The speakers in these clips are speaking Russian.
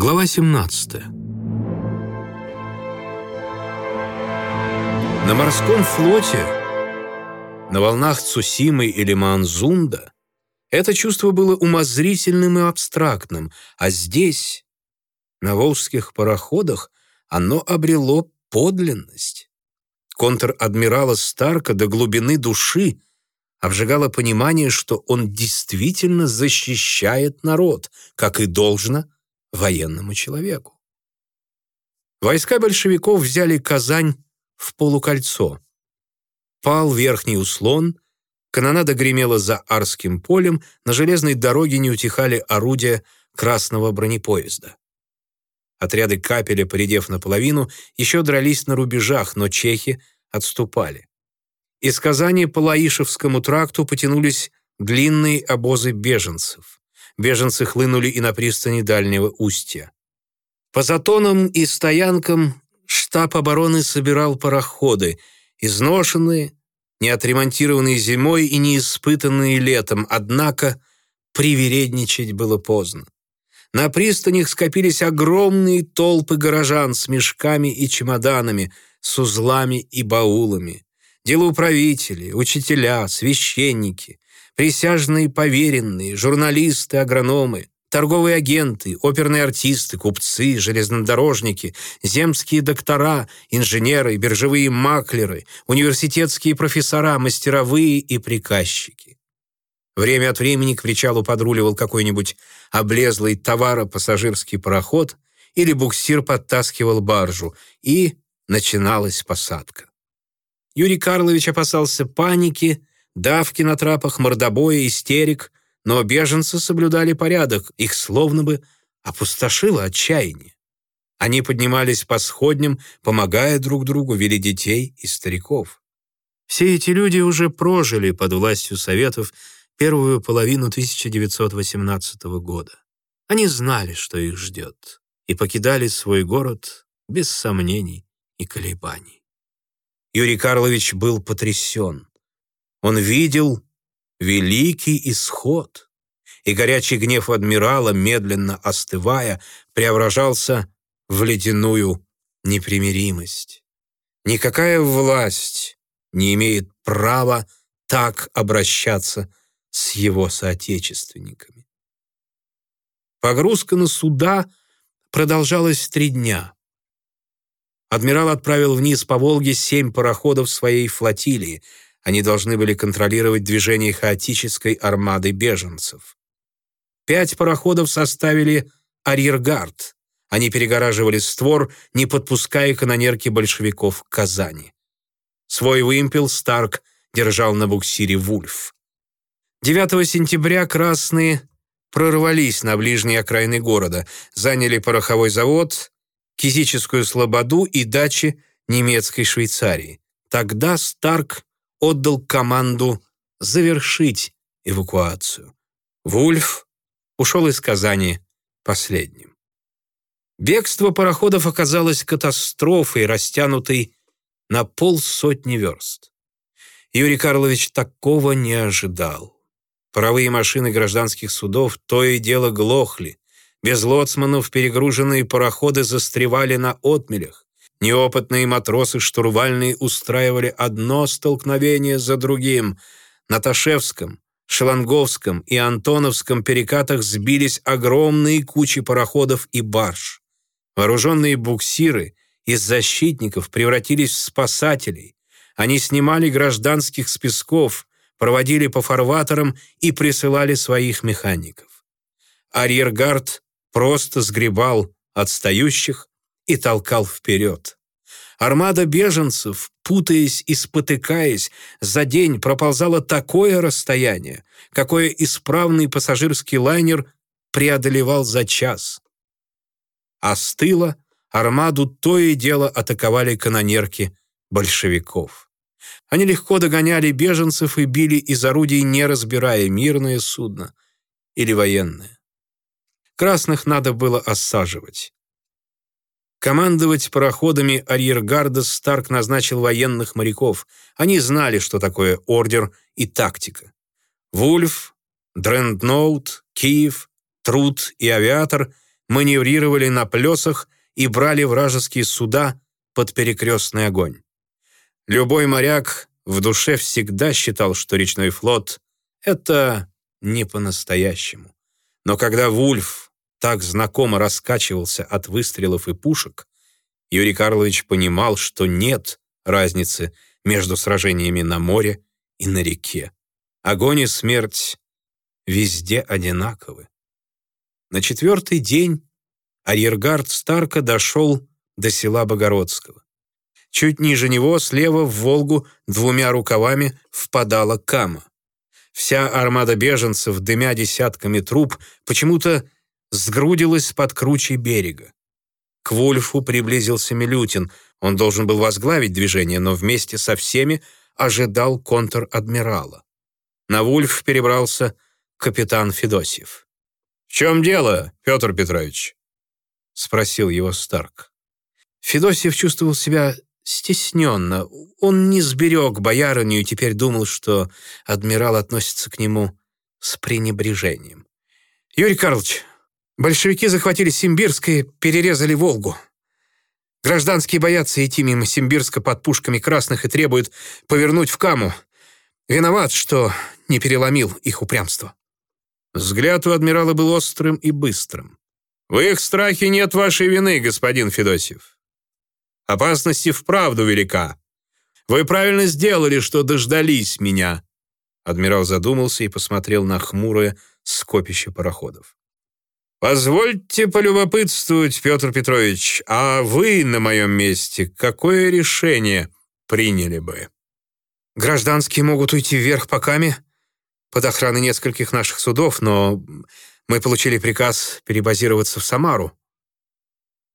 Глава 17. На морском флоте, на волнах Цусимы или Манзунда, это чувство было умозрительным и абстрактным, а здесь, на волжских пароходах, оно обрело подлинность. Контр-адмирала Старка до глубины души обжигало понимание, что он действительно защищает народ, как и должно военному человеку. Войска большевиков взяли Казань в полукольцо. Пал верхний услон, канонада гремела за Арским полем, на железной дороге не утихали орудия красного бронепоезда. Отряды капеля, поредев наполовину, еще дрались на рубежах, но чехи отступали. Из Казани по Лаишевскому тракту потянулись длинные обозы беженцев. Беженцы хлынули и на пристани дальнего устья. По затонам и стоянкам штаб обороны собирал пароходы, изношенные, не отремонтированные зимой и не испытанные летом, однако привередничать было поздно. На пристанях скопились огромные толпы горожан с мешками и чемоданами, с узлами и баулами. Делоуправители, учителя, священники, присяжные поверенные, журналисты, агрономы, торговые агенты, оперные артисты, купцы, железнодорожники, земские доктора, инженеры, биржевые маклеры, университетские профессора, мастеровые и приказчики. Время от времени к причалу подруливал какой-нибудь облезлый товаро-пассажирский пароход или буксир подтаскивал баржу, и начиналась посадка. Юрий Карлович опасался паники, давки на трапах, мордобоя, истерик, но беженцы соблюдали порядок, их словно бы опустошило отчаяние. Они поднимались по сходням, помогая друг другу, вели детей и стариков. Все эти люди уже прожили под властью Советов первую половину 1918 года. Они знали, что их ждет, и покидали свой город без сомнений и колебаний. Юрий Карлович был потрясен. Он видел великий исход, и горячий гнев адмирала, медленно остывая, преображался в ледяную непримиримость. Никакая власть не имеет права так обращаться с его соотечественниками. Погрузка на суда продолжалась три дня. Адмирал отправил вниз по Волге семь пароходов своей флотилии. Они должны были контролировать движение хаотической армады беженцев. Пять пароходов составили арьергард. Они перегораживали створ, не подпуская канонерки большевиков к Казани. Свой вымпел Старк держал на буксире «Вульф». 9 сентября красные прорвались на ближние окраины города, заняли пороховой завод, Кизическую слободу и дачи немецкой Швейцарии. Тогда Старк отдал команду завершить эвакуацию. Вульф ушел из Казани последним. Бегство пароходов оказалось катастрофой, растянутой на полсотни верст. Юрий Карлович такого не ожидал. Паровые машины гражданских судов то и дело глохли. Без лоцманов перегруженные пароходы застревали на отмелях. Неопытные матросы штурвальные устраивали одно столкновение за другим. На Ташевском, Шеланговском и Антоновском перекатах сбились огромные кучи пароходов и барж. Вооруженные буксиры из защитников превратились в спасателей. Они снимали гражданских с песков, проводили по фарватерам и присылали своих механиков. Арьергард просто сгребал отстающих и толкал вперед. Армада беженцев, путаясь и спотыкаясь, за день проползала такое расстояние, какое исправный пассажирский лайнер преодолевал за час. А с тыла армаду то и дело атаковали канонерки большевиков. Они легко догоняли беженцев и били из орудий, не разбирая, мирное судно или военное. Красных надо было осаживать. Командовать пароходами арьергарда Старк назначил военных моряков. Они знали, что такое ордер и тактика. Вульф, Дрендноут, Киев, Труд и Авиатор маневрировали на плесах и брали вражеские суда под перекрестный огонь. Любой моряк в душе всегда считал, что речной флот — это не по-настоящему. Но когда Вульф так знакомо раскачивался от выстрелов и пушек, Юрий Карлович понимал, что нет разницы между сражениями на море и на реке. Огонь и смерть везде одинаковы. На четвертый день арьергард Старка дошел до села Богородского. Чуть ниже него, слева в Волгу, двумя рукавами впадала Кама. Вся армада беженцев, дымя десятками труб, почему-то сгрудилась под кручей берега. К Вульфу приблизился Милютин. Он должен был возглавить движение, но вместе со всеми ожидал контр-адмирала. На Вульф перебрался капитан Федосьев. «В чем дело, Петр Петрович?» — спросил его Старк. Федосьев чувствовал себя стесненно. Он не сберег боярыню и теперь думал, что адмирал относится к нему с пренебрежением. «Юрий Карлович, большевики захватили Симбирск и перерезали Волгу. Гражданские боятся идти мимо Симбирска под пушками красных и требуют повернуть в Каму. Виноват, что не переломил их упрямство». Взгляд у адмирала был острым и быстрым. «В их страхе нет вашей вины, господин Федосьев. Опасность и вправду велика. Вы правильно сделали, что дождались меня». Адмирал задумался и посмотрел на хмурое скопище пароходов. «Позвольте полюбопытствовать, Петр Петрович, а вы на моем месте какое решение приняли бы?» «Гражданские могут уйти вверх по Каме под охраной нескольких наших судов, но мы получили приказ перебазироваться в Самару.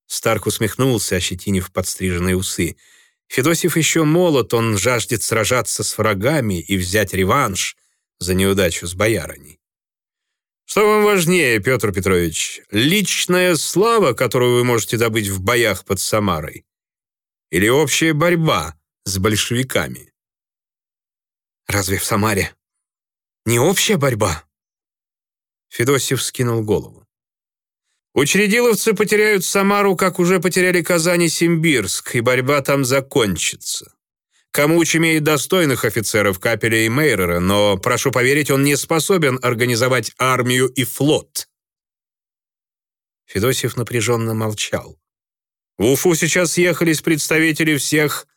Старк усмехнулся, ощетинив подстриженные усы. Федосев еще молод, он жаждет сражаться с врагами и взять реванш за неудачу с боярыней. Что вам важнее, Петр Петрович, личная слава, которую вы можете добыть в боях под Самарой? Или общая борьба с большевиками? Разве в Самаре не общая борьба? Федосев скинул голову. Учредиловцы потеряют Самару, как уже потеряли Казань и Симбирск, и борьба там закончится. Камуч имеет достойных офицеров Капеля и Мейрера, но, прошу поверить, он не способен организовать армию и флот. Федосев напряженно молчал. В Уфу сейчас съехались представители всех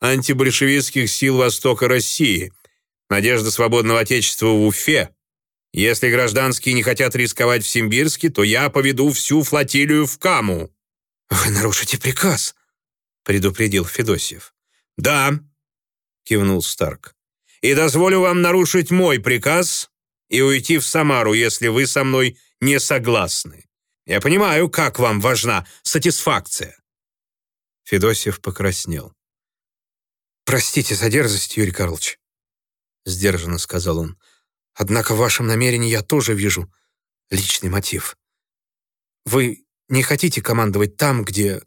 антибольшевистских сил Востока России. Надежда свободного Отечества в Уфе если гражданские не хотят рисковать в Симбирске, то я поведу всю флотилию в Каму». «Вы нарушите приказ», — предупредил Федосьев. «Да», — кивнул Старк. «И дозволю вам нарушить мой приказ и уйти в Самару, если вы со мной не согласны. Я понимаю, как вам важна сатисфакция». Федосьев покраснел. «Простите за дерзость, Юрий Карлович», — сдержанно сказал он. Однако в вашем намерении я тоже вижу личный мотив. Вы не хотите командовать там, где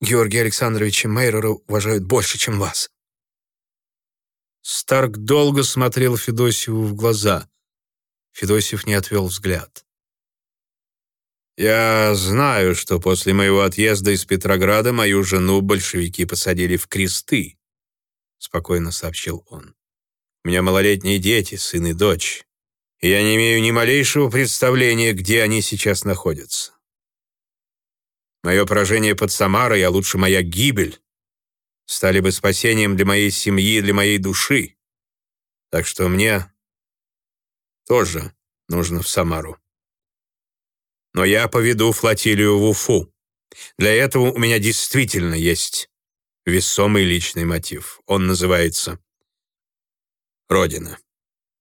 Георгия Александровича Мейрера уважают больше, чем вас. Старк долго смотрел Федосеву в глаза. Федосев не отвел взгляд. «Я знаю, что после моего отъезда из Петрограда мою жену большевики посадили в кресты», спокойно сообщил он. У меня малолетние дети, сын и дочь. И я не имею ни малейшего представления, где они сейчас находятся. Мое поражение под Самарой, а лучше моя гибель, стали бы спасением для моей семьи для моей души. Так что мне тоже нужно в Самару. Но я поведу флотилию в Уфу. Для этого у меня действительно есть весомый личный мотив. Он называется Родина.